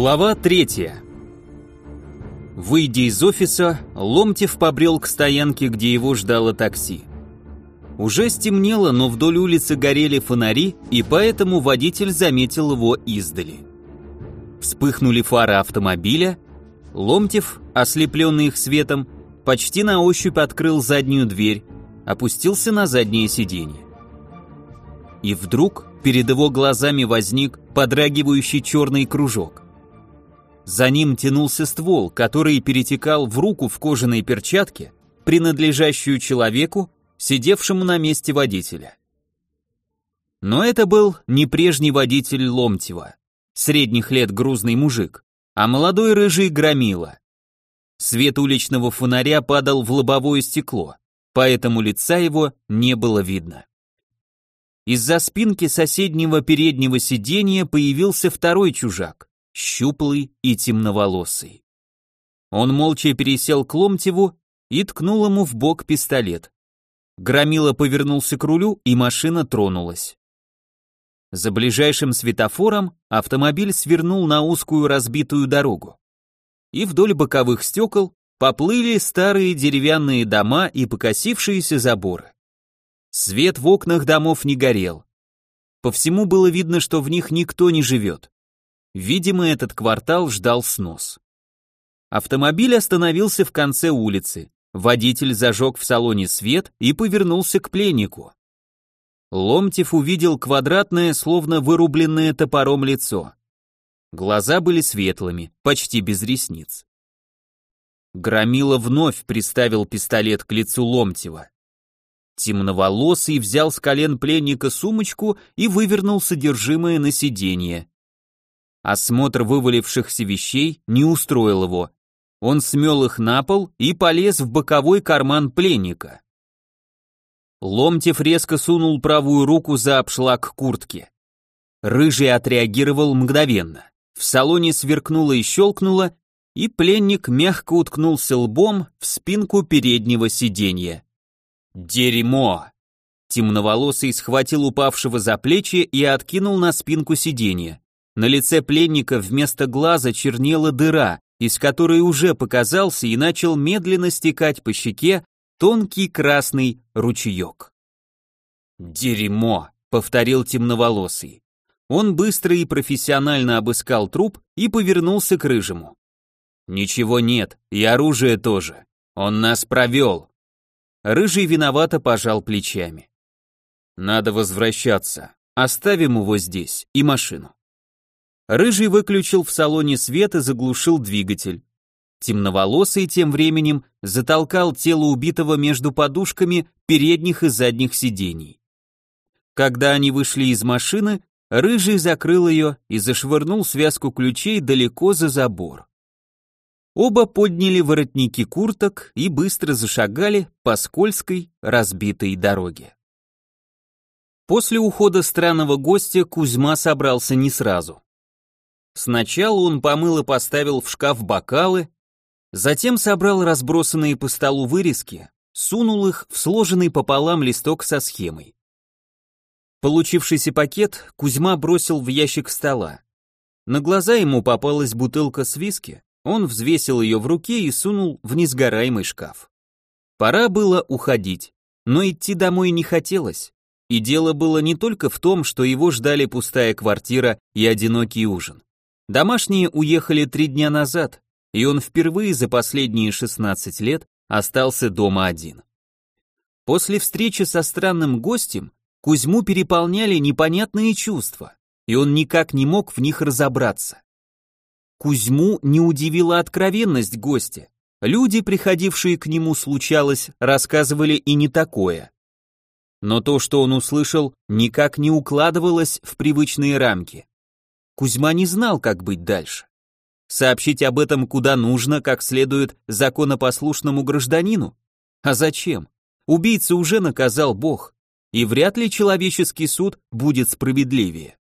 Глава третья. Выйдя из офиса, Ломтев побрел к стоянке, где его ждало такси. Уже стемнело, но вдоль улицы горели фонари, и поэтому водитель заметил его издали. Вспыхнули фары автомобиля, Ломтев, ослепленный их светом, почти на ощупь открыл заднюю дверь, опустился на заднее сиденье. И вдруг перед его глазами возник подрагивающий черный кружок. За ним тянулся ствол, который перетекал в руку в кожаной перчатке, принадлежащую человеку, сидевшему на месте водителя. Но это был не прежний водитель Ломтева, средних лет грузный мужик, а молодой рыжий громила. Свет уличного фонаря падал в лобовое стекло, поэтому лица его не было видно. Из-за спинки соседнего переднего сиденья появился второй чужак, щуплый и темноволосый. Он молча пересел к Ломтеву и ткнул ему в бок пистолет. Громила повернулся к рулю, и машина тронулась. За ближайшим светофором автомобиль свернул на узкую разбитую дорогу. И вдоль боковых стекол поплыли старые деревянные дома и покосившиеся заборы. Свет в окнах домов не горел. По всему было видно, что в них никто не живет. Видимо, этот квартал ждал снос. Автомобиль остановился в конце улицы. Водитель зажег в салоне свет и повернулся к пленнику. Ломтев увидел квадратное, словно вырубленное топором лицо. Глаза были светлыми, почти без ресниц. Громила вновь приставил пистолет к лицу Ломтева. Темноволосый взял с колен пленника сумочку и вывернул содержимое на сиденье. Осмотр вывалившихся вещей не устроил его. Он смел их на пол и полез в боковой карман пленника. Ломтев резко сунул правую руку за обшлаг куртки. Рыжий отреагировал мгновенно. В салоне сверкнуло и щелкнуло, и пленник мягко уткнулся лбом в спинку переднего сиденья. Дерьмо! Темноволосый схватил упавшего за плечи и откинул на спинку сиденья. На лице пленника вместо глаза чернела дыра, из которой уже показался и начал медленно стекать по щеке тонкий красный ручеек. «Дерьмо!» — повторил темноволосый. Он быстро и профессионально обыскал труп и повернулся к рыжему. «Ничего нет, и оружие тоже. Он нас провел. Рыжий виновато пожал плечами. Надо возвращаться. Оставим его здесь и машину. Рыжий выключил в салоне свет и заглушил двигатель. Темноволосый тем временем затолкал тело убитого между подушками передних и задних сидений. Когда они вышли из машины, Рыжий закрыл ее и зашвырнул связку ключей далеко за забор. Оба подняли воротники курток и быстро зашагали по скользкой, разбитой дороге. После ухода странного гостя Кузьма собрался не сразу. Сначала он помыл и поставил в шкаф бокалы, затем собрал разбросанные по столу вырезки, сунул их в сложенный пополам листок со схемой. Получившийся пакет Кузьма бросил в ящик стола. На глаза ему попалась бутылка с виски, он взвесил ее в руке и сунул в несгораемый шкаф. Пора было уходить, но идти домой не хотелось. И дело было не только в том, что его ждали пустая квартира и одинокий ужин. Домашние уехали три дня назад, и он впервые за последние 16 лет остался дома один. После встречи со странным гостем Кузьму переполняли непонятные чувства, и он никак не мог в них разобраться. Кузьму не удивила откровенность гостя. Люди, приходившие к нему, случалось, рассказывали и не такое. Но то, что он услышал, никак не укладывалось в привычные рамки. Кузьма не знал, как быть дальше. Сообщить об этом куда нужно, как следует законопослушному гражданину? А зачем? Убийца уже наказал Бог, и вряд ли человеческий суд будет справедливее.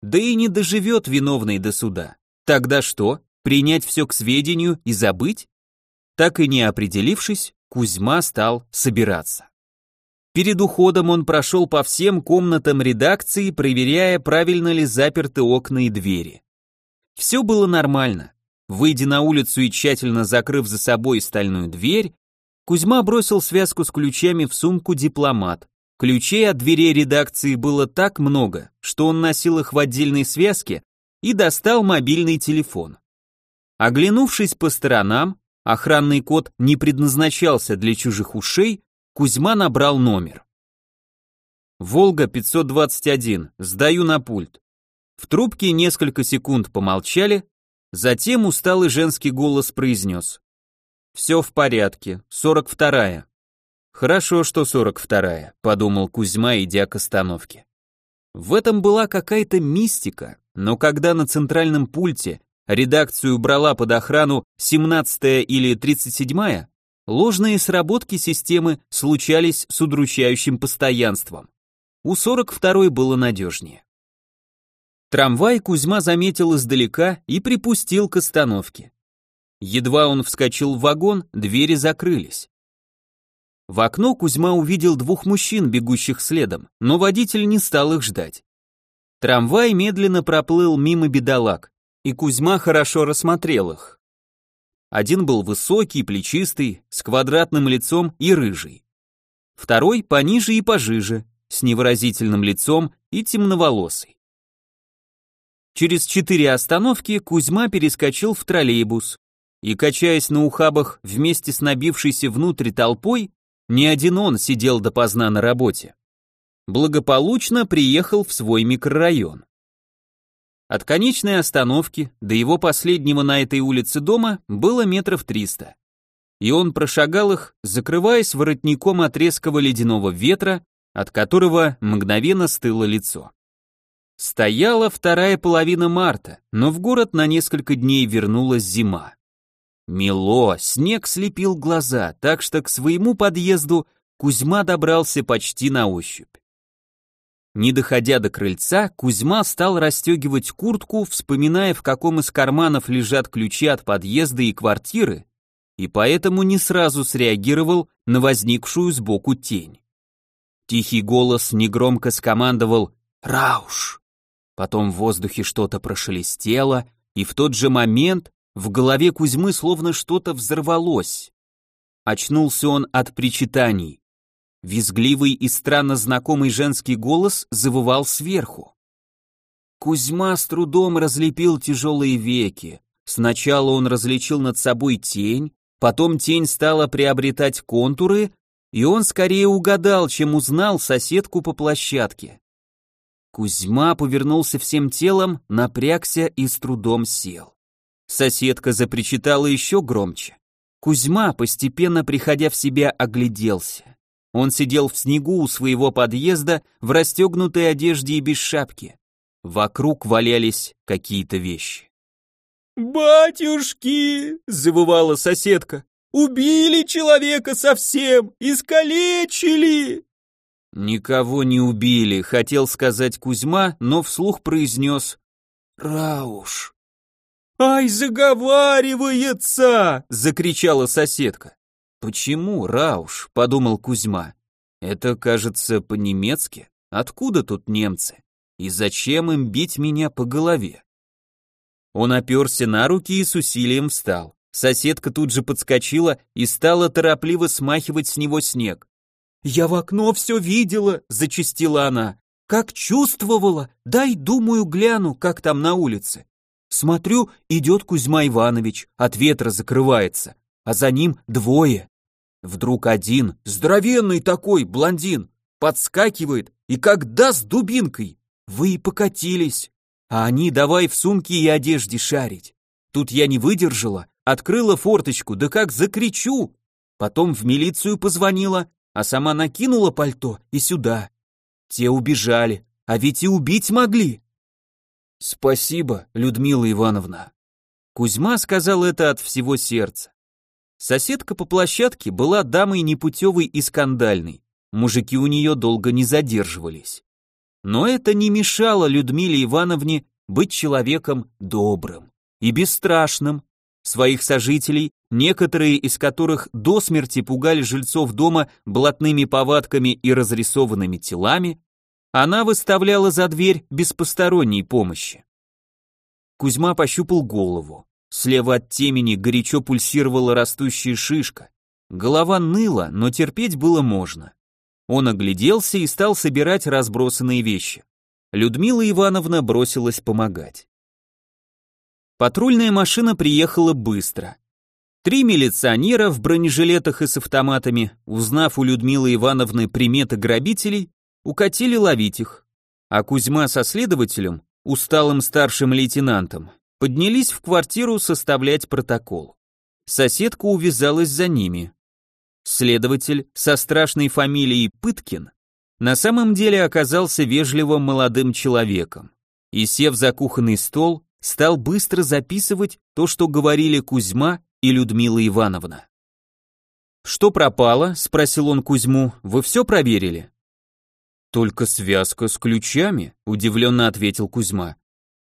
Да и не доживет виновный до суда. Тогда что, принять все к сведению и забыть? Так и не определившись, Кузьма стал собираться. Перед уходом он прошел по всем комнатам редакции, проверяя, правильно ли заперты окна и двери. Все было нормально. Выйдя на улицу и тщательно закрыв за собой стальную дверь, Кузьма бросил связку с ключами в сумку «Дипломат». Ключей от дверей редакции было так много, что он носил их в отдельной связке и достал мобильный телефон. Оглянувшись по сторонам, охранный код не предназначался для чужих ушей, Кузьма набрал номер. «Волга 521, сдаю на пульт». В трубке несколько секунд помолчали, затем усталый женский голос произнес. «Все в порядке, 42-я». «Хорошо, что 42-я», — подумал Кузьма, идя к остановке. В этом была какая-то мистика, но когда на центральном пульте редакцию брала под охрану 17-я или 37-я, ложные сработки системы случались с удручающим постоянством. У 42-й было надежнее. Трамвай Кузьма заметил издалека и припустил к остановке. Едва он вскочил в вагон, двери закрылись. В окно Кузьма увидел двух мужчин, бегущих следом, но водитель не стал их ждать. Трамвай медленно проплыл мимо бедолаг, и Кузьма хорошо рассмотрел их. Один был высокий, плечистый, с квадратным лицом и рыжий. Второй пониже и пожиже, с невыразительным лицом и темноволосый. Через четыре остановки Кузьма перескочил в троллейбус и, качаясь на ухабах вместе с набившейся внутрь толпой, не один он сидел допоздна на работе. Благополучно приехал в свой микрорайон. От конечной остановки до его последнего на этой улице дома было метров триста. И он прошагал их, закрываясь воротником от резкого ледяного ветра, от которого мгновенно стыло лицо. Стояла вторая половина марта, но в город на несколько дней вернулась зима. Мело, снег слепил глаза, так что к своему подъезду Кузьма добрался почти на ощупь. Не доходя до крыльца, Кузьма стал расстегивать куртку, вспоминая, в каком из карманов лежат ключи от подъезда и квартиры, и поэтому не сразу среагировал на возникшую сбоку тень. Тихий голос негромко скомандовал «Рауш!». Потом в воздухе что-то прошелестело, и в тот же момент в голове Кузьмы словно что-то взорвалось. Очнулся он от причитаний. Визгливый и странно знакомый женский голос завывал сверху. Кузьма с трудом разлепил тяжелые веки. Сначала он различил над собой тень, потом тень стала приобретать контуры, и он скорее угадал, чем узнал соседку по площадке. Кузьма повернулся всем телом, напрягся и с трудом сел. Соседка запричитала еще громче. Кузьма, постепенно приходя в себя, огляделся. Он сидел в снегу у своего подъезда в расстегнутой одежде и без шапки. Вокруг валялись какие-то вещи. «Батюшки!» — завывала соседка. «Убили человека совсем! Искалечили!» «Никого не убили», — хотел сказать Кузьма, но вслух произнес «Рауш». «Ай, заговаривается!» — закричала соседка. «Почему, Рауш?» — подумал Кузьма. «Это, кажется, по-немецки. Откуда тут немцы? И зачем им бить меня по голове?» Он оперся на руки и с усилием встал. Соседка тут же подскочила и стала торопливо смахивать с него снег. «Я в окно все видела», — зачастила она. «Как чувствовала! Дай, думаю, гляну, как там на улице». Смотрю, идет Кузьма Иванович, от ветра закрывается, а за ним двое. Вдруг один, здоровенный такой, блондин, подскакивает и как даст дубинкой. Вы и покатились. А они давай в сумке и одежде шарить. Тут я не выдержала, открыла форточку, да как закричу. Потом в милицию позвонила, а сама накинула пальто и сюда. Те убежали, а ведь и убить могли. «Спасибо, Людмила Ивановна». Кузьма сказал это от всего сердца. Соседка по площадке была дамой непутевой и скандальной. Мужики у нее долго не задерживались. Но это не мешало Людмиле Ивановне быть человеком добрым и бесстрашным. Своих сожителей, некоторые из которых до смерти пугали жильцов дома блатными повадками и разрисованными телами, она выставляла за дверь без посторонней помощи. Кузьма пощупал голову. Слева от темени горячо пульсировала растущая шишка. Голова ныла, но терпеть было можно. Он огляделся и стал собирать разбросанные вещи. Людмила Ивановна бросилась помогать. Патрульная машина приехала быстро. Три милиционера в бронежилетах и с автоматами, узнав у Людмилы Ивановны приметы грабителей, укатили ловить их. А Кузьма со следователем, усталым старшим лейтенантом, поднялись в квартиру составлять протокол. Соседка увязалась за ними. Следователь со страшной фамилией Пыткин на самом деле оказался вежливым молодым человеком и, сев за кухонный стол, стал быстро записывать то, что говорили Кузьма и Людмила Ивановна. «Что пропало?» — спросил он Кузьму. «Вы все проверили?» «Только связка с ключами», — удивленно ответил Кузьма.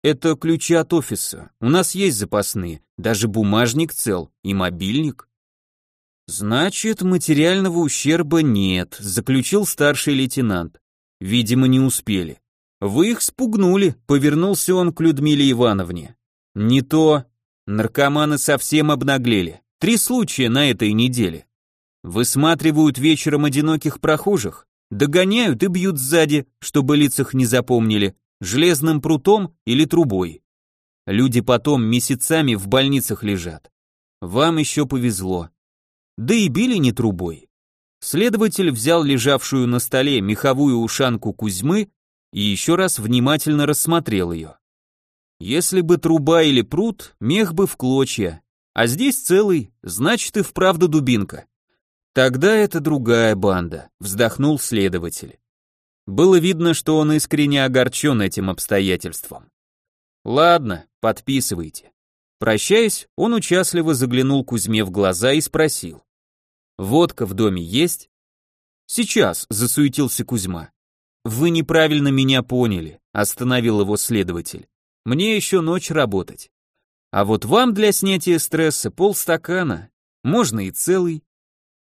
«Это ключи от офиса. У нас есть запасные. Даже бумажник цел и мобильник». «Значит, материального ущерба нет», — заключил старший лейтенант. «Видимо, не успели». «Вы их спугнули», — повернулся он к Людмиле Ивановне. «Не то. Наркоманы совсем обнаглели. Три случая на этой неделе. Высматривают вечером одиноких прохожих, догоняют и бьют сзади, чтобы лицах не запомнили, железным прутом или трубой. Люди потом месяцами в больницах лежат. Вам еще повезло. Да и били не трубой. Следователь взял лежавшую на столе меховую ушанку Кузьмы и еще раз внимательно рассмотрел ее. Если бы труба или пруд, мех бы в клочья, а здесь целый, значит и вправду дубинка. Тогда это другая банда, вздохнул следователь. Было видно, что он искренне огорчен этим обстоятельством. Ладно, подписывайте. Прощаясь, он участливо заглянул Кузьме в глаза и спросил. «Водка в доме есть?» «Сейчас», — засуетился Кузьма. «Вы неправильно меня поняли», — остановил его следователь. «Мне еще ночь работать. А вот вам для снятия стресса полстакана, можно и целый».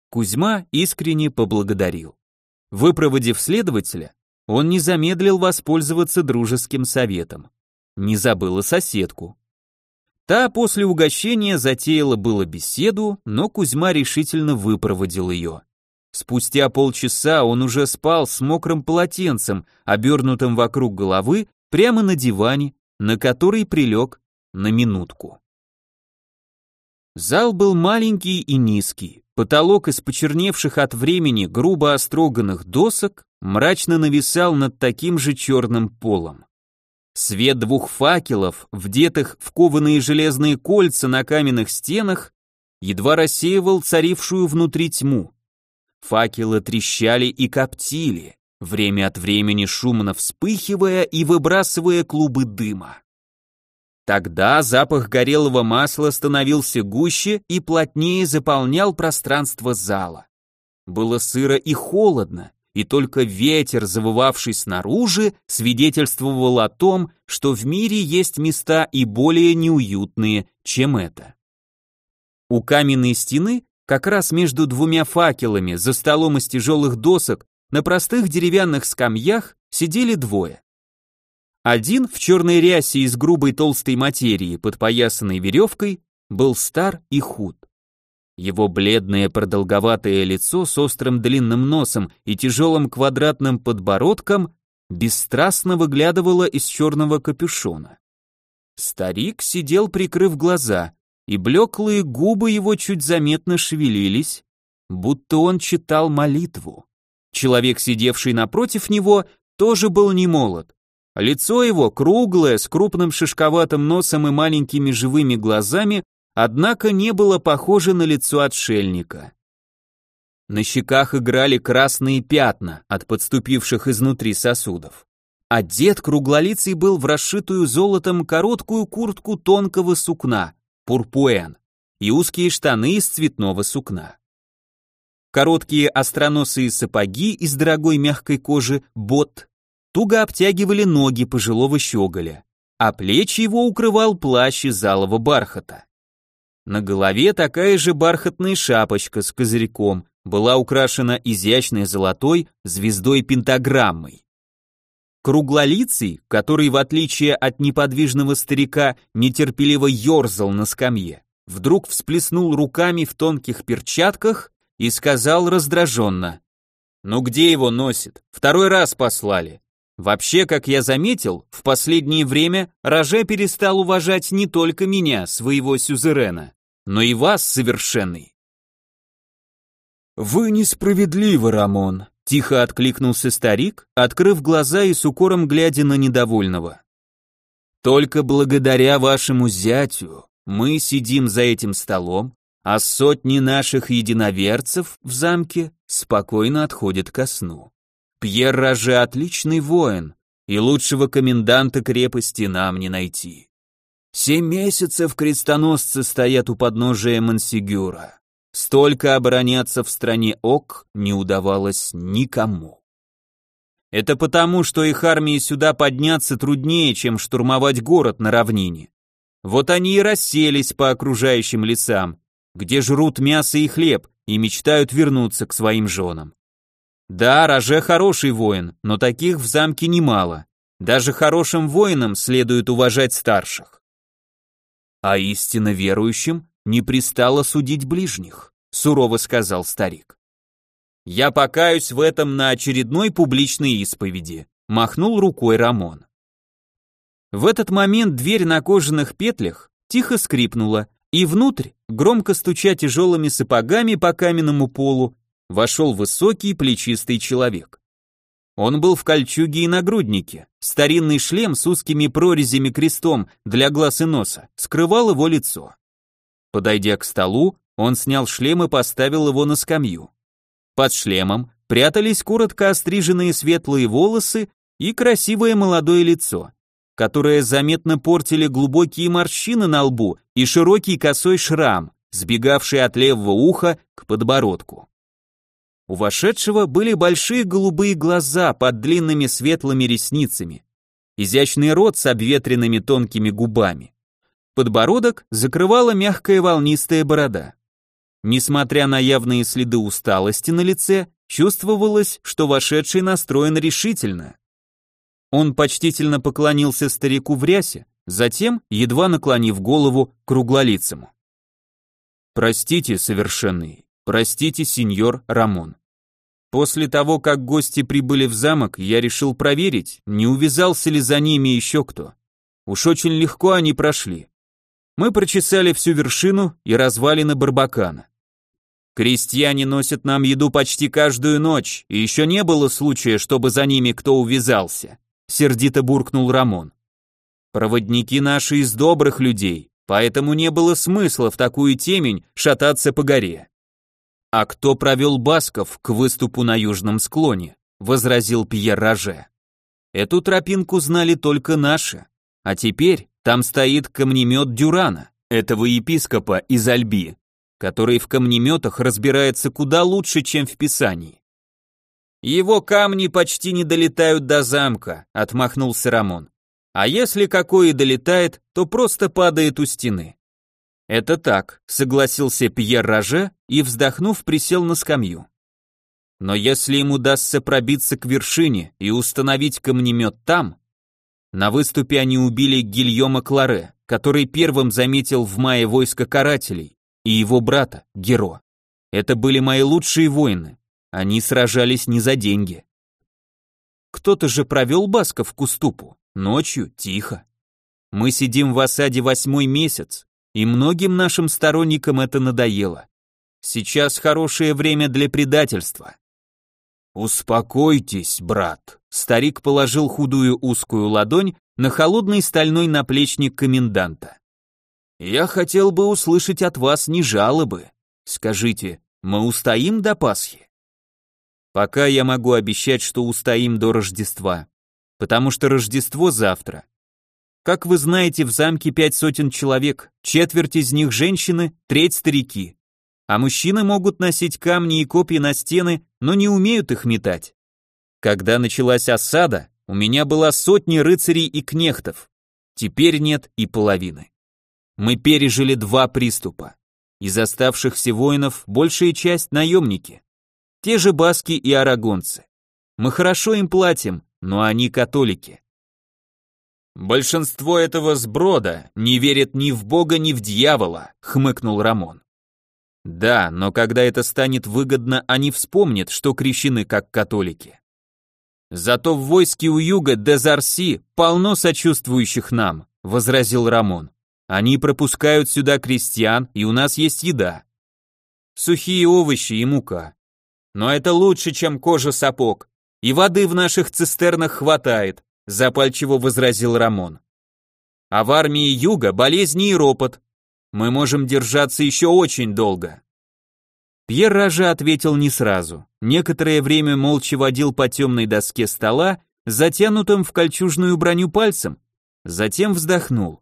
Кузьма искренне поблагодарил. Выпроводив следователя, он не замедлил воспользоваться дружеским советом. Не забыла соседку. Та после угощения затеяла было беседу, но Кузьма решительно выпроводил ее. Спустя полчаса он уже спал с мокрым полотенцем, обернутым вокруг головы, прямо на диване, на который прилег на минутку. Зал был маленький и низкий, потолок из почерневших от времени грубо остроганных досок мрачно нависал над таким же черным полом. Свет двух факелов, вдетых в кованые железные кольца на каменных стенах, едва рассеивал царившую внутри тьму. Факелы трещали и коптили, время от времени шумно вспыхивая и выбрасывая клубы дыма. Тогда запах горелого масла становился гуще и плотнее заполнял пространство зала. Было сыро и холодно, и только ветер, завывавший снаружи, свидетельствовал о том, что в мире есть места и более неуютные, чем это. У каменной стены, как раз между двумя факелами, за столом из тяжелых досок, на простых деревянных скамьях сидели двое. Один в черной рясе из грубой толстой материи, подпоясанной веревкой, был стар и худ. Его бледное продолговатое лицо с острым длинным носом и тяжелым квадратным подбородком бесстрастно выглядывало из черного капюшона. Старик сидел, прикрыв глаза, и блеклые губы его чуть заметно шевелились, будто он читал молитву. Человек, сидевший напротив него, тоже был не молод. Лицо его, круглое, с крупным шишковатым носом и маленькими живыми глазами, однако не было похоже на лицо отшельника. На щеках играли красные пятна от подступивших изнутри сосудов. Одет круглолицый был в расшитую золотом короткую куртку тонкого сукна, пурпуэн, и узкие штаны из цветного сукна. Короткие остроносые сапоги из дорогой мягкой кожи, бот, туго обтягивали ноги пожилого щеголя, а плечи его укрывал плащ из алого бархата. На голове такая же бархатная шапочка с козырьком была украшена изящной золотой звездой-пентаграммой. Круглолицый, который, в отличие от неподвижного старика, нетерпеливо ерзал на скамье, вдруг всплеснул руками в тонких перчатках и сказал раздраженно. «Ну где его носит? Второй раз послали. Вообще, как я заметил, в последнее время Роже перестал уважать не только меня, своего сюзерена, но и вас, совершенный». «Вы несправедливы, Рамон», Тихо откликнулся старик, открыв глаза и с укором глядя на недовольного. Только благодаря вашему зятю мы сидим за этим столом, а сотни наших единоверцев в замке спокойно отходят ко сну. Пьер Роже отличный воин, и лучшего коменданта крепости нам не найти. Семь месяцев крестоносцы стоят у подножия Мансигюра. Столько обороняться в стране Ок не удавалось никому. Это потому, что их армии сюда подняться труднее, чем штурмовать город на равнине. Вот они и расселись по окружающим лесам, где жрут мясо и хлеб и мечтают вернуться к своим женам. Да, Роже хороший воин, но таких в замке немало. Даже хорошим воинам следует уважать старших. А истинно верующим не пристало судить ближних, сурово сказал старик. Я покаюсь в этом на очередной публичной исповеди, махнул рукой Рамон. В этот момент дверь на кожаных петлях тихо скрипнула, и внутрь, громко стуча тяжелыми сапогами по каменному полу, вошел высокий плечистый человек. Он был в кольчуге и нагруднике, старинный шлем с узкими прорезями крестом для глаз и носа скрывал его лицо. Подойдя к столу, он снял шлем и поставил его на скамью. Под шлемом прятались коротко остриженные светлые волосы и красивое молодое лицо, которое заметно портили глубокие морщины на лбу и широкий косой шрам, сбегавший от левого уха к подбородку. У вошедшего были большие голубые глаза под длинными светлыми ресницами, изящный рот с обветренными тонкими губами. Подбородок закрывала мягкая волнистая борода. Несмотря на явные следы усталости на лице, чувствовалось, что вошедший настроен решительно. Он почтительно поклонился старику в рясе, затем, едва наклонив голову, круглолицему. «Простите, совершенный, простите, сеньор Рамон. После того, как гости прибыли в замок, я решил проверить, не увязался ли за ними еще кто. Уж очень легко они прошли. Мы прочесали всю вершину и развалины Барбакана. Крестьяне носят нам еду почти каждую ночь, и еще не было случая, чтобы за ними кто увязался, сердито буркнул Рамон. Проводники наши из добрых людей, поэтому не было смысла в такую темень шататься по горе. А кто провел басков к выступу на южном склоне, возразил Пьер Роже. Эту тропинку знали только наши, а теперь там стоит камнемет Дюрана, этого епископа из Альби, который в камнеметах разбирается куда лучше, чем в Писании. Его камни почти не долетают до замка, отмахнулся Рамон. А если какой и долетает, то просто падает у стены. Это так, согласился Пьер Роже и, вздохнув, присел на скамью. Но если им удастся пробиться к вершине и установить камнемет там, на выступе они убили Гильома Кларе, который первым заметил в мае войско карателей, и его брата, Геро. Это были мои лучшие воины. Они сражались не за деньги. Кто-то же провел Басков к уступу. Ночью, тихо. Мы сидим в осаде восьмой месяц, и многим нашим сторонникам это надоело. Сейчас хорошее время для предательства. «Успокойтесь, брат», — старик положил худую узкую ладонь на холодный стальной наплечник коменданта. «Я хотел бы услышать от вас не жалобы. Скажите, мы устоим до Пасхи?» «Пока я могу обещать, что устоим до Рождества, потому что Рождество завтра. Как вы знаете, в замке пять сотен человек, четверть из них женщины, треть старики а мужчины могут носить камни и копья на стены, но не умеют их метать. Когда началась осада, у меня была сотни рыцарей и кнехтов. Теперь нет и половины. Мы пережили два приступа. Из оставшихся воинов большая часть наемники. Те же баски и арагонцы. Мы хорошо им платим, но они католики. Большинство этого сброда не верит ни в Бога, ни в дьявола, хмыкнул Рамон. Да, но когда это станет выгодно, они вспомнят, что крещены как католики. Зато в войске у юга Дезарси полно сочувствующих нам, возразил Рамон. Они пропускают сюда крестьян, и у нас есть еда. Сухие овощи и мука. Но это лучше, чем кожа сапог. И воды в наших цистернах хватает, запальчиво возразил Рамон. А в армии юга болезни и ропот. Мы можем держаться еще очень долго. Пьер Ража ответил не сразу. Некоторое время молча водил по темной доске стола, затянутым в кольчужную броню пальцем, затем вздохнул.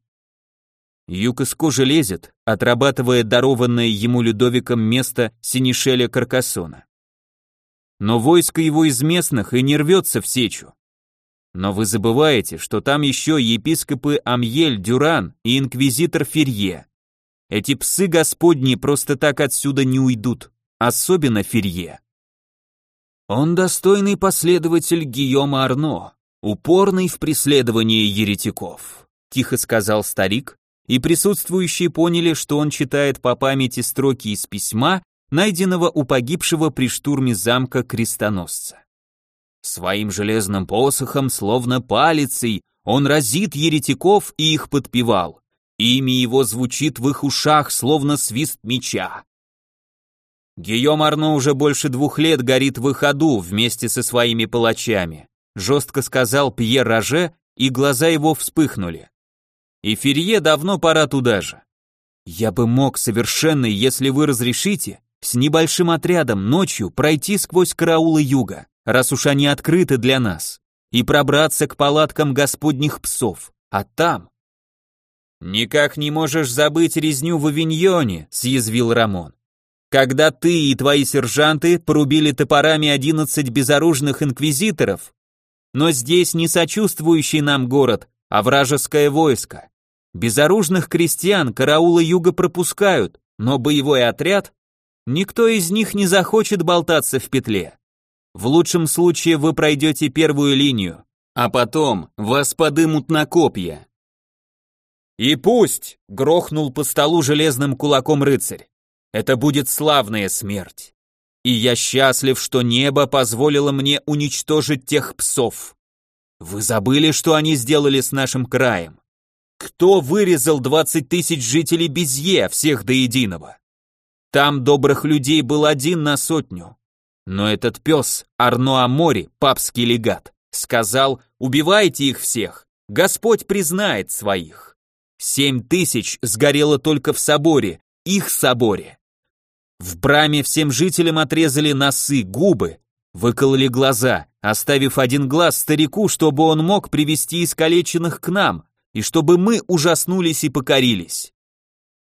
Юг из кожи лезет, отрабатывая дарованное ему Людовиком место Синишеля Каркасона. Но войско его из местных и не рвется в сечу. Но вы забываете, что там еще епископы Амьель, Дюран и инквизитор Ферье. Эти псы господни просто так отсюда не уйдут, особенно Ферье. Он достойный последователь Гийома Арно, упорный в преследовании еретиков, тихо сказал старик, и присутствующие поняли, что он читает по памяти строки из письма, найденного у погибшего при штурме замка крестоносца. Своим железным посохом, словно палицей, он разит еретиков и их подпевал. Имя его звучит в их ушах, словно свист меча. Гийом Арно уже больше двух лет горит в их аду вместе со своими палачами, жестко сказал Пьер Роже, и глаза его вспыхнули. И Ферье давно пора туда же. Я бы мог совершенно, если вы разрешите, с небольшим отрядом ночью пройти сквозь караулы юга, раз уж они открыты для нас, и пробраться к палаткам господних псов, а там... «Никак не можешь забыть резню в Авиньоне», — съязвил Рамон когда ты и твои сержанты порубили топорами одиннадцать безоружных инквизиторов. Но здесь не сочувствующий нам город, а вражеское войско. Безоружных крестьян караулы юга пропускают, но боевой отряд? Никто из них не захочет болтаться в петле. В лучшем случае вы пройдете первую линию, а потом вас подымут на копья. «И пусть!» — грохнул по столу железным кулаком рыцарь. Это будет славная смерть. И я счастлив, что небо позволило мне уничтожить тех псов. Вы забыли, что они сделали с нашим краем? Кто вырезал 20 тысяч жителей Безье, всех до единого? Там добрых людей был один на сотню. Но этот пес, Арно Амори, папский легат, сказал, убивайте их всех, Господь признает своих. Семь тысяч сгорело только в соборе, их соборе. В браме всем жителям отрезали носы, губы, выкололи глаза, оставив один глаз старику, чтобы он мог привести искалеченных к нам, и чтобы мы ужаснулись и покорились.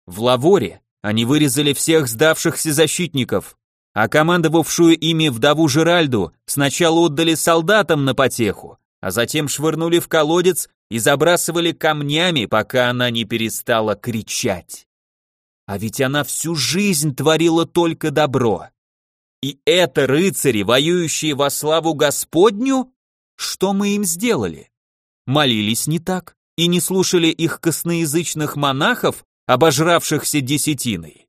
В Лаворе они вырезали всех сдавшихся защитников, а командовавшую ими вдову Жеральду сначала отдали солдатам на потеху, а затем швырнули в колодец и забрасывали камнями, пока она не перестала кричать. А ведь она всю жизнь творила только добро. И это рыцари, воюющие во славу Господню? Что мы им сделали? Молились не так и не слушали их косноязычных монахов, обожравшихся десятиной.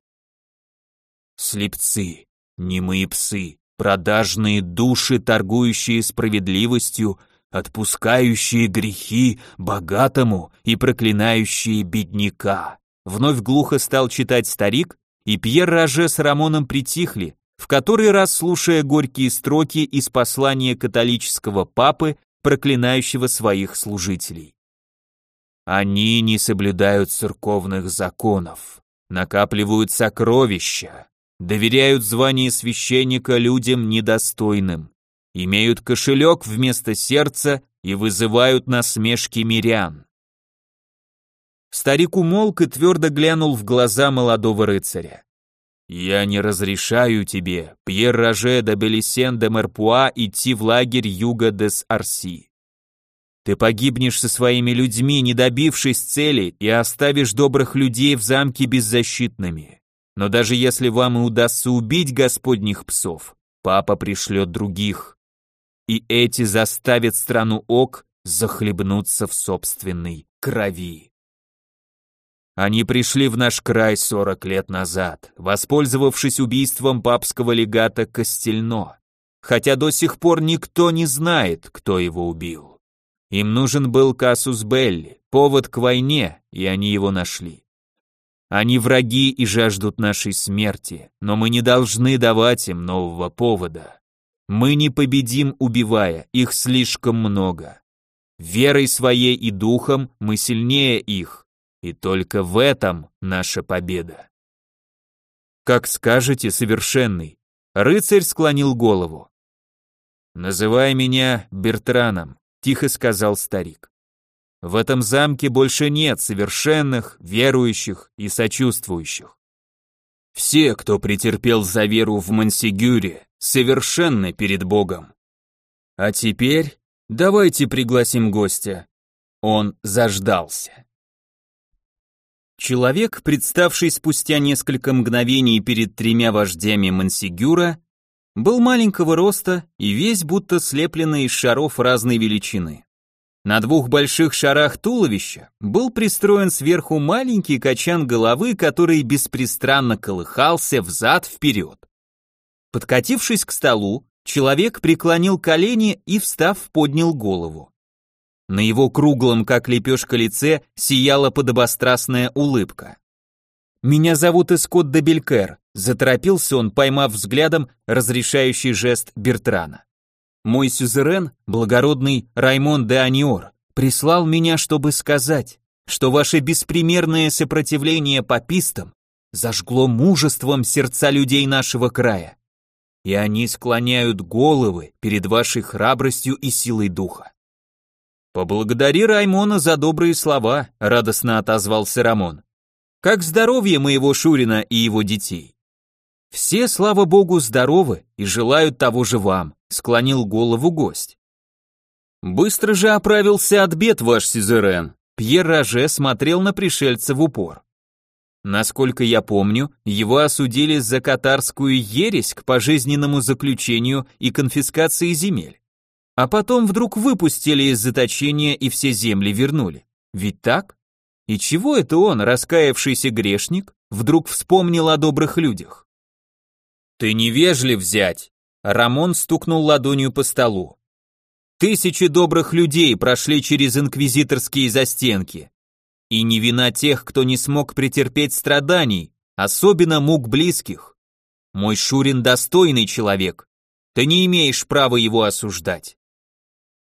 Слепцы, немые псы, продажные души, торгующие справедливостью, отпускающие грехи богатому и проклинающие бедняка. Вновь глухо стал читать старик, и Пьер Роже с Рамоном притихли, в который раз слушая горькие строки из послания католического папы, проклинающего своих служителей. Они не соблюдают церковных законов, накапливают сокровища, доверяют звание священника людям недостойным, имеют кошелек вместо сердца и вызывают насмешки мирян. Старик умолк и твердо глянул в глаза молодого рыцаря. «Я не разрешаю тебе, Пьер Роже де Белисен де Мерпуа, идти в лагерь юга дес Арси. Ты погибнешь со своими людьми, не добившись цели, и оставишь добрых людей в замке беззащитными. Но даже если вам и удастся убить господних псов, папа пришлет других. и эти заставят страну Ок захлебнуться в собственной крови. Они пришли в наш край 40 лет назад, воспользовавшись убийством папского легата Костельно, хотя до сих пор никто не знает, кто его убил. Им нужен был Касус Белли, повод к войне, и они его нашли. Они враги и жаждут нашей смерти, но мы не должны давать им нового повода. Мы не победим, убивая, их слишком много. Верой своей и духом мы сильнее их, и только в этом наша победа. Как скажете, совершенный. Рыцарь склонил голову. Называй меня Бертраном, тихо сказал старик. В этом замке больше нет совершенных, верующих и сочувствующих. Все, кто претерпел за веру в Мансигюре, совершенны перед Богом. А теперь давайте пригласим гостя. Он заждался. Человек, представший спустя несколько мгновений перед тремя вождями Мансигюра, был маленького роста и весь будто слепленный из шаров разной величины. На двух больших шарах туловища был пристроен сверху маленький качан головы, который беспрестанно колыхался взад-вперед. Подкатившись к столу, человек преклонил колени и, встав, поднял голову. На его круглом, как лепешка лице, сияла подобострастная улыбка. «Меня зовут Эскот де Белькер», — заторопился он, поймав взглядом разрешающий жест Бертрана. Мой сюзерен, благородный Раймон де Аниор, прислал меня, чтобы сказать, что ваше беспримерное сопротивление папистам зажгло мужеством сердца людей нашего края, и они склоняют головы перед вашей храбростью и силой духа. Поблагодари Раймона за добрые слова, радостно отозвался Рамон. Как здоровье моего Шурина и его детей? Все, слава богу, здоровы и желают того же вам, склонил голову гость. Быстро же оправился от бед ваш сюзерен. Пьер Роже смотрел на пришельца в упор. Насколько я помню, его осудили за катарскую ересь к пожизненному заключению и конфискации земель. А потом вдруг выпустили из заточения и все земли вернули. Ведь так? И чего это он, раскаявшийся грешник, вдруг вспомнил о добрых людях? Ты невежлив взять. Рамон стукнул ладонью по столу. Тысячи добрых людей прошли через инквизиторские застенки. И не вина тех, кто не смог претерпеть страданий, особенно мук близких. Мой Шурин достойный человек. Ты не имеешь права его осуждать.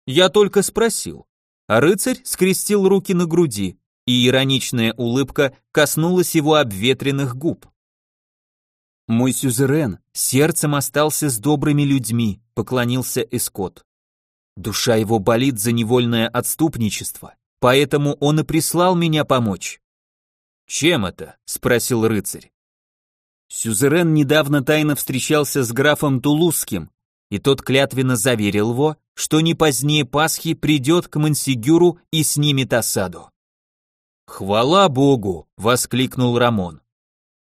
Я только спросил. Рыцарь скрестил руки на груди, и ироничная улыбка коснулась его обветренных губ. Мой сюзерен сердцем остался с добрыми людьми, поклонился Эскот. Душа его болит за невольное отступничество, поэтому он и прислал меня помочь. Чем это? спросил рыцарь. Сюзерен недавно тайно встречался с графом Тулузским, и тот клятвенно заверил его, что не позднее Пасхи придет к Мансигюру и снимет осаду. «Хвала Богу!» — воскликнул Рамон.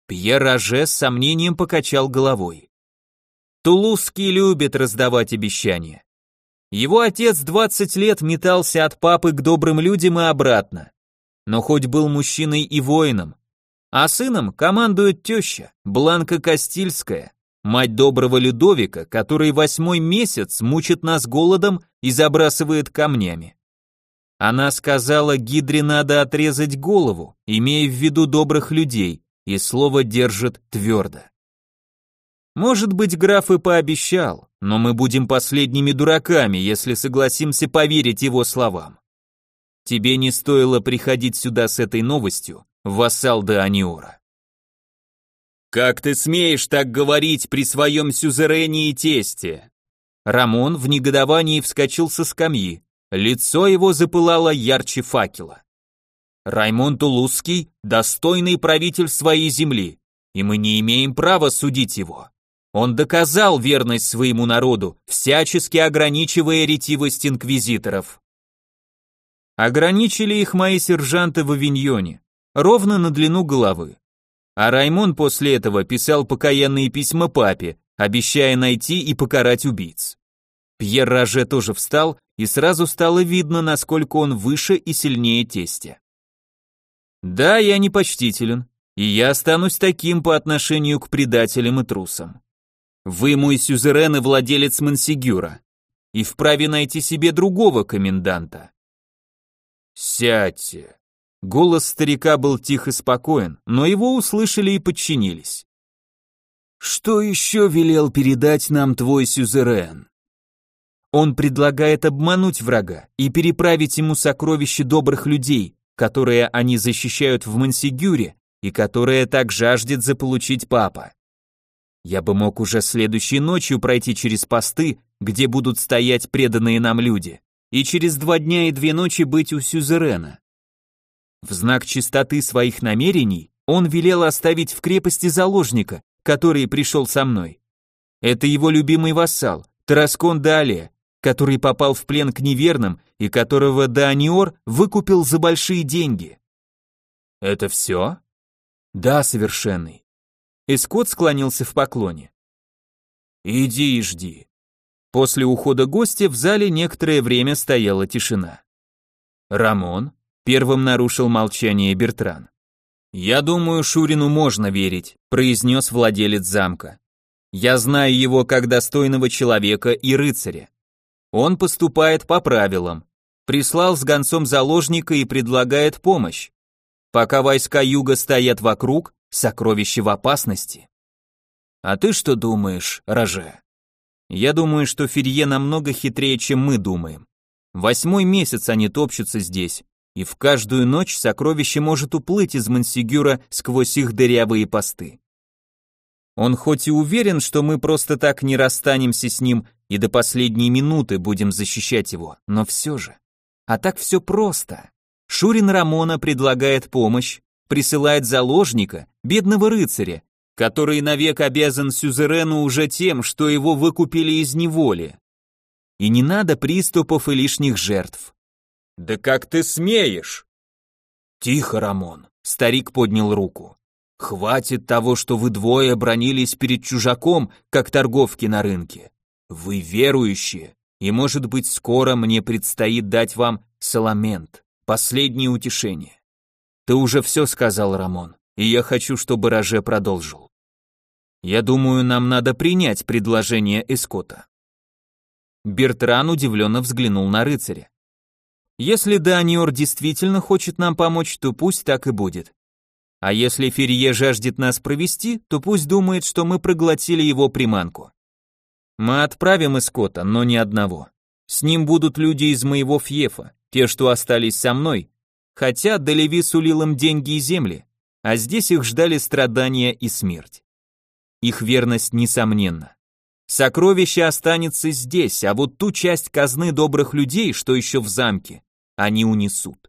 Пьер Роже с сомнением покачал головой. Тулузский любит раздавать обещания. Его отец 20 лет метался от папы к добрым людям и обратно. Но хоть был мужчиной и воином, а сыном командует теща, Бланка Кастильская, мать доброго Людовика, который восьмой месяц мучит нас голодом и забрасывает камнями. Она сказала, Гидре надо отрезать голову, имея в виду добрых людей, и слово держит твердо. Может быть, граф и пообещал, но мы будем последними дураками, если согласимся поверить его словам. Тебе не стоило приходить сюда с этой новостью, вассал де Аниора. Как ты смеешь так говорить при своем сюзерене и тесте? Рамон в негодовании вскочил со скамьи, лицо его запылало ярче факела. Раймон Тулузский – достойный правитель своей земли, и мы не имеем права судить его. Он доказал верность своему народу, всячески ограничивая ретивость инквизиторов. Ограничили их мои сержанты в Авиньоне, ровно на длину головы. А Раймон после этого писал покаянные письма папе, обещая найти и покарать убийц. Пьер Роже тоже встал, и сразу стало видно, насколько он выше и сильнее тестя. Да, я непочтителен, и я останусь таким по отношению к предателям и трусам. Вы мой сюзерен и владелец Мансигюра, и вправе найти себе другого коменданта. Сядьте. Голос старика был тих и спокоен, но его услышали и подчинились. Что еще велел передать нам твой сюзерен? Он предлагает обмануть врага и переправить ему сокровища добрых людей, которые они защищают в Мансигюре и которые так жаждет заполучить папа. Я бы мог уже следующей ночью пройти через посты, где будут стоять преданные нам люди, и через два дня и две ночи быть у сюзерена. В знак чистоты своих намерений он велел оставить в крепости заложника, который пришел со мной. Это его любимый вассал, Тараскон Дале, который попал в плен к неверным и которого Дааниор выкупил за большие деньги. Это все? Да, совершенный. Эскот склонился в поклоне. Иди и жди. После ухода гостя в зале некоторое время стояла тишина. Рамон первым нарушил молчание Бертран. Я думаю, Шурину можно верить, произнес владелец замка. Я знаю его как достойного человека и рыцаря. Он поступает по правилам. Прислал с гонцом заложника и предлагает помощь. Пока войска юга стоят вокруг, сокровище в опасности. А ты что думаешь, Роже? Я думаю, что Ферье намного хитрее, чем мы думаем. Восьмой месяц они топчутся здесь, и в каждую ночь сокровище может уплыть из Мансигюра сквозь их дырявые посты. Он хоть и уверен, что мы просто так не расстанемся с ним и до последней минуты будем защищать его, но все же. А так все просто. Шурин Рамона предлагает помощь, присылает заложника, бедного рыцаря, который навек обязан сюзерену уже тем, что его выкупили из неволи. И не надо приступов и лишних жертв. Да как ты смеешь? Тихо, Рамон, старик поднял руку. Хватит того, что вы двое бронились перед чужаком, как торговки на рынке. Вы верующие, и, может быть, скоро мне предстоит дать вам саламент, последнее утешение. Ты уже все сказал, Рамон, и я хочу, чтобы Роже продолжил. Я думаю, нам надо принять предложение Эскота. Бертран удивленно взглянул на рыцаря. Если Даниор действительно хочет нам помочь, то пусть так и будет. А если Ферье жаждет нас провести, то пусть думает, что мы проглотили его приманку. Мы отправим Эскота, но не одного. С ним будут люди из моего Фьефа, те, что остались со мной, хотя Делеви сулил им деньги и земли, а здесь их ждали страдания и смерть. Их верность несомненна. Сокровище останется здесь, а вот ту часть казны добрых людей, что еще в замке, они унесут.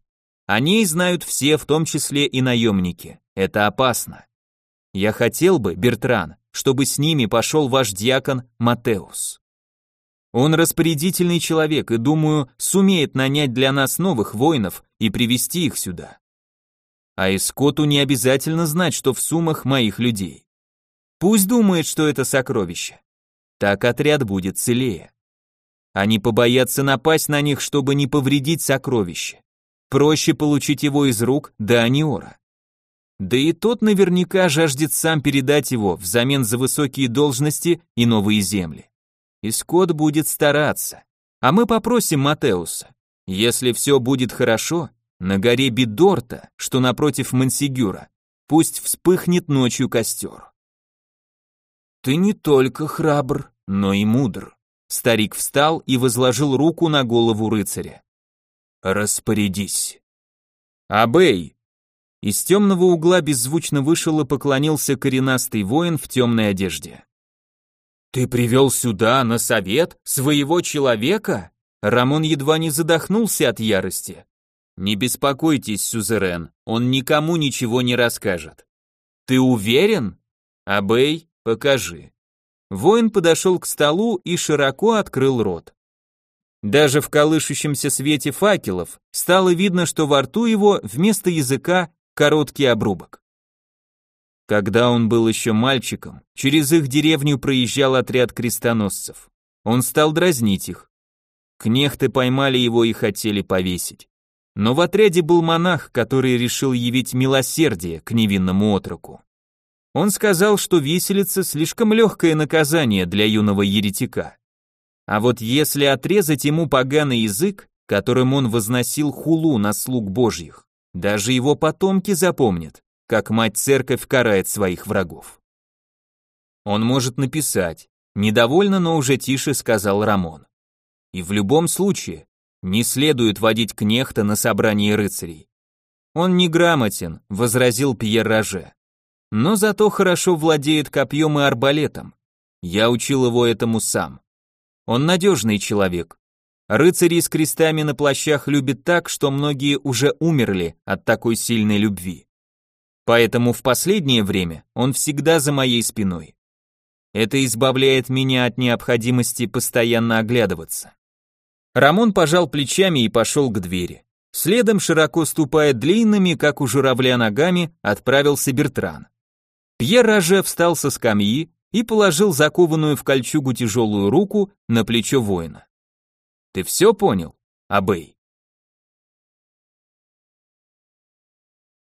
О ней знают все, в том числе и наемники. Это опасно. Я хотел бы, Бертран, чтобы с ними пошел ваш диакон Матеус. Он распорядительный человек и, думаю, сумеет нанять для нас новых воинов и привести их сюда. А Эскоту не обязательно знать, что в суммах моих людей. Пусть думает, что это сокровище. Так отряд будет целее. Они побоятся напасть на них, чтобы не повредить сокровище. Проще получить его из рук Даниора. Да и тот наверняка жаждет сам передать его взамен за высокие должности и новые земли. И будет стараться. А мы попросим Матеуса. Если все будет хорошо, на горе Бидорта, что напротив Мансигюра, пусть вспыхнет ночью костер. Ты не только храбр, но и мудр. Старик встал и возложил руку на голову рыцаря. Распорядись. Абей. Из темного угла беззвучно вышел и поклонился коренастый воин в темной одежде. Ты привел сюда на совет своего человека? Рамон едва не задохнулся от ярости. Не беспокойтесь, сюзерен, он никому ничего не расскажет. Ты уверен? Абей, покажи. Воин подошел к столу и широко открыл рот. Даже в колышущемся свете факелов стало видно, что во рту его вместо языка короткий обрубок. Когда он был еще мальчиком, через их деревню проезжал отряд крестоносцев. Он стал дразнить их. Кнехты поймали его и хотели повесить. Но в отряде был монах, который решил явить милосердие к невинному отроку. Он сказал, что виселица слишком легкое наказание для юного еретика. А вот если отрезать ему поганый язык, которым он возносил хулу на слуг божьих, даже его потомки запомнят, как мать церковь карает своих врагов. Он может написать, недовольно, но уже тише сказал Рамон. И в любом случае, не следует водить кнехта на собрании рыцарей. Он неграмотен, возразил Пьер Роже. Но зато хорошо владеет копьем и арбалетом. Я учил его этому сам. Он надежный человек. Рыцари с крестами на плащах любят так, что многие уже умерли от такой сильной любви. Поэтому в последнее время он всегда за моей спиной. Это избавляет меня от необходимости постоянно оглядываться. Рамон пожал плечами и пошел к двери. Следом, широко ступая длинными, как у журавля ногами, отправился Бертран. Пьер Роже встал со скамьи и положил закованную в кольчугу тяжелую руку на плечо воина. «Ты все понял, Абей?»